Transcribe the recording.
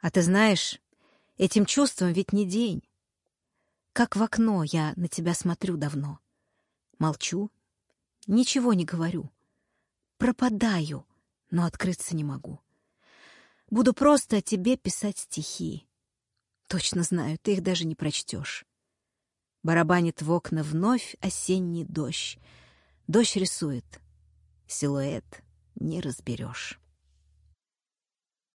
А ты знаешь, этим чувством ведь не день. Как в окно я на тебя смотрю давно. Молчу, ничего не говорю. Пропадаю, но открыться не могу. Буду просто о тебе писать стихи. Точно знаю, ты их даже не прочтешь. Барабанит в окна вновь осенний дождь. Дождь рисует. Силуэт не разберешь.